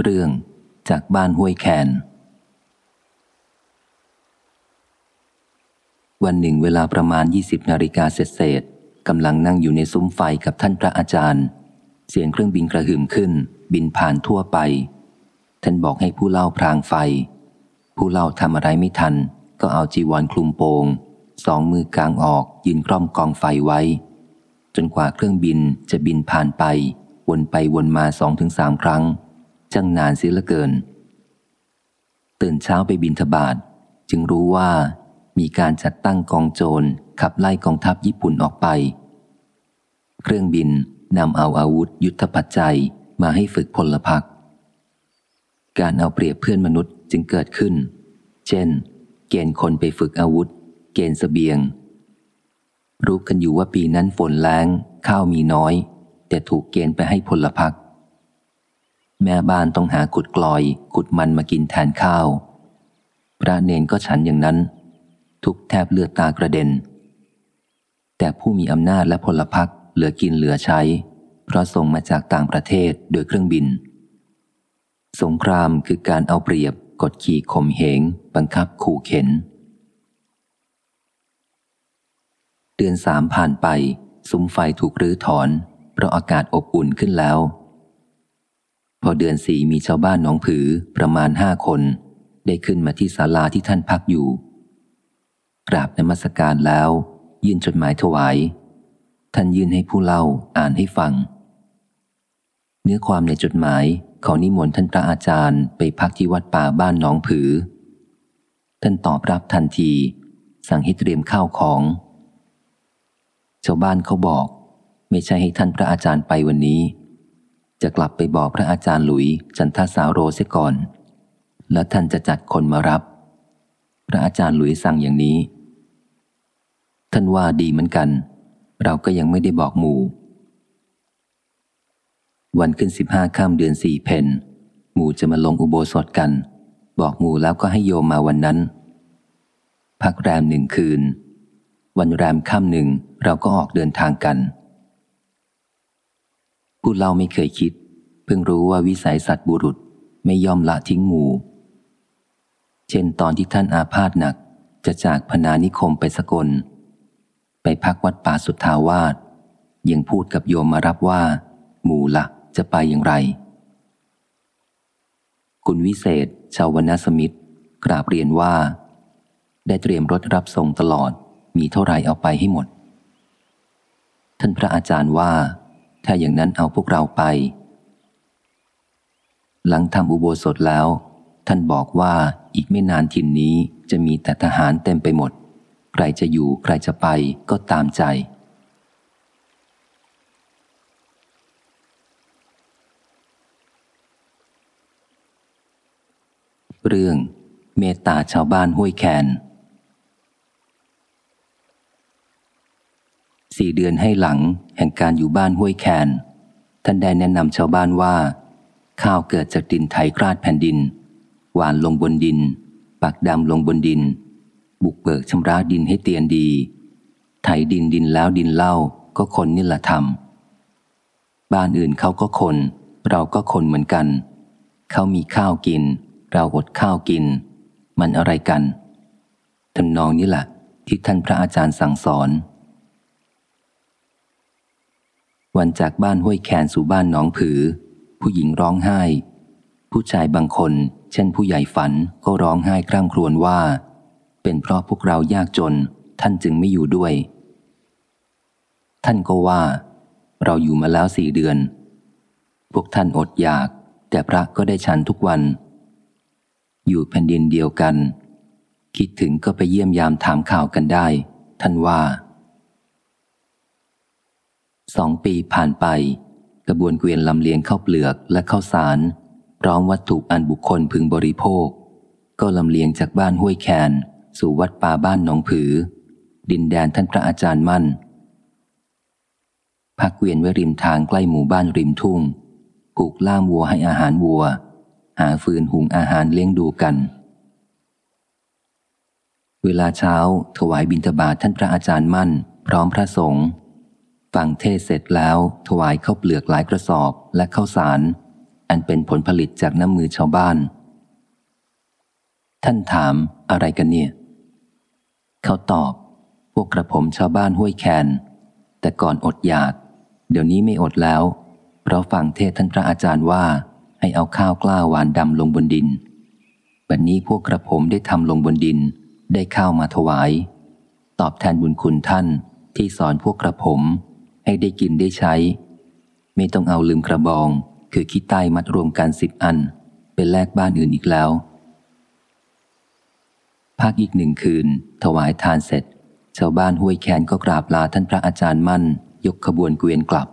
เรื่องจากบ้านห้วยแคน วันหนึ่งเวลาประมาณ 20 นาฬิกาเศษเศษกำลังนั่งอยู่ในซุ้มไฟกับท่านพระอาจารย์ เสียงเครื่องบินกระหึ่มขึ้น บินผ่านทั่วไป ท่านบอกให้ผู้เล่าพรางไฟ ผู้เล่าทำอะไรไม่ทัน ก็เอาจีวรคลุมโปง สองมือกลางออกยืนกล้อมกองไฟไว้ จนกว่าเครื่องบินจะบินผ่านไป วนไปวนมาสองถึงสามครั้ง จังนานเสียเหลือเกิน ตื่นเช้าไปบินทบาทจึงรู้ว่ามีการจัดตั้งกองโจรขับไล่กองทัพญี่ปุ่นออกไป เครื่องบินนำเอาอาวุธยุทธปัจจัยมาให้ฝึกพลพรรคการเอาเปรียบเพื่อนมนุษย์จึงเกิดขึ้น เช่น เกณฑ์คนไปฝึกอาวุธ เกณฑ์สเสบียง รู้กันอยู่ว่าปีนั้นฝนแรงข้าวมีน้อย แต่ถูกเกณฑ์ไปให้พลพรรค แม่บ้านต้องหาขุดกลอย ขุดมันมากินแทนข้าว พระเนนก็ฉันอย่างนั้น ทุกแทบเลือดตากระเด็น แต่ผู้มีอำนาจและพลพรรคเหลือกินเหลือใช้ เพราะส่งมาจากต่างประเทศโดยเครื่องบิน สงครามคือการเอาเปรียบ กดขี่ข่มเหง บังคับขู่เข็น เดือนสามผ่านไป ซุ้มไฟถูกรื้อถอน เพราะอากาศอบอุ่นขึ้นแล้ว พอเดือนสี่มีชาวบ้านหนองผือประมาณห้าคน ได้ขึ้นมาที่ศาลาที่ท่านพักอยู่ กราบนมัสการแล้ว ยื่นจดหมายถวาย ท่านยื่นให้ผู้เล่าอ่านให้ฟัง เนื้อความในจดหมายเขอนิมนต์ท่านพระอาจารย์ไปพักที่วัดป่าบ้านหนองผือ ท่านตอบรับทันที สั่งให้เตรียมข้าวของ ชาวบ้านเขาบอก ไม่ใช่ให้ท่านพระอาจารย์ไปวันนี้ จะกลับไปบอกพระอาจารย์หลุยจันทสาวโรเสียก่อน แล้วท่านจะจัดคนมารับ พระอาจารย์หลุยสั่งอย่างนี้ ท่านว่าดีเหมือนกัน เราก็ยังไม่ได้บอกหมู่ วันขึ้นสิบห้าค่ำเดือนสี่เพนหมู่จะมาลงอุโบสถกัน บอกหมู่แล้วก็ให้โยมมาวันนั้น พักแรมหนึ่งคืน วันแรมค่ำหนึ่งเราก็ออกเดินทางกัน ผู้เล่าไม่เคยคิด เพิ่งรู้ว่าวิสัยสัตว์บุรุษไม่ยอมละทิ้งหมู่ เช่นตอนที่ท่านอาพาธหนักจะจากพนานิคมไปสกล ไปพักวัดป่าสุทธาวาสยังพูดกับโยมมารับว่า หมู่ละจะไปอย่างไร คุณวิเศษ ชาววนสมิตรกราบเรียนว่า ได้เตรียมรถรับส่งตลอด มีเท่าไรเอาไปให้หมด ท่านพระอาจารย์ว่า ถ้าอย่างนั้นเอาพวกเราไป หลังทำอุโบสถแล้ว ท่านบอกว่าอีกไม่นานทินนี้จะมีแต่ทหารเต็มไปหมด ใครจะอยู่ใครจะไปก็ตามใจ เรื่องเมตตาชาวบ้านห้วยแคน สี่เดือนให้หลังแห่งการอยู่บ้านห้วยแคน ท่านได้แนะนำชาวบ้านว่า ข้าวเกิดจากดินไถคราดแผ่นดิน หวานลงบนดิน ปักดำลงบนดิน บุกเบิกชำระดินให้เตียนดี ไถดินดินแล้วดินเล่าก็คนนี่แหละทำบ้านอื่นเขาก็คน เราก็คนเหมือนกัน เขามีข้าวกิน เราอดข้าวกิน มันอะไรกันทำนองนี้แหละที่ท่านพระอาจารย์สั่งสอน วันจากบ้านห้วยแคนสู่บ้านหนองผือ ผู้หญิงร้องไห้ ผู้ชายบางคน เช่นผู้ใหญ่ฝันก็ร้องไห้คร่ำครวญว่า เป็นเพราะพวกเรายากจนท่านจึงไม่อยู่ด้วย ท่านก็ว่า เราอยู่มาแล้วสี่เดือน พวกท่านอดอยาก แต่พระก็ได้ฉันทุกวัน อยู่แผ่นดินเดียวกัน คิดถึงก็ไปเยี่ยมยามถามข่าวกันได้ ท่านว่า สองปีผ่านไป กระบวนเกวียนลำเลียงข้าวเปลือกและข้าวสาร พร้อมวัตถุอันบุคคลพึงบริโภค ก็ลำเลียงจากบ้านห้วยแคนสู่วัดป่าบ้านหนองผือ ดินแดนท่านพระอาจารย์มั่นพักเกวียนไว้ริมทางใกล้หมู่บ้านริมทุ่งผูกล่ามวัวให้อาหารวัว หาฟืนหุงอาหารเลี้ยงดูกัน เวลาเช้าถวายบิณฑบาตท่านพระอาจารย์มั่น พร้อมพระสงฆ์ ฟังเทศเสร็จแล้ว ถวายข้าวเปลือกหลายกระสอบและข้าวสาร อันเป็นผลผลิตจากน้ำมือชาวบ้าน ท่านถามอะไรกันเนี่ย เขาตอบ พวกกระผมชาวบ้านห้วยแคน แต่ก่อนอดอยาก เดี๋ยวนี้ไม่อดแล้ว เพราะฟังเทศท่านพระอาจารย์ว่า ให้เอาข้าวกล้าหวานดำลงบนดินบัดนนี้พวกกระผมได้ทำลงบนดิน ได้ข้าวมาถวาย ตอบแทนบุญคุณท่านที่สอนพวกกระผม ให้ได้กินได้ใช้ ไม่ต้องเอาลืมกระบอง คือขี้ใต้มัดรวมกันสิบอัน เป็นแลกบ้านอื่นอีกแล้ว พักอีกหนึ่งคืน ถวายทานเสร็จ ชาวบ้านห้วยแคนก็กราบลาท่านพระอาจารย์มั่น ยกขบวนเกวียนกลับ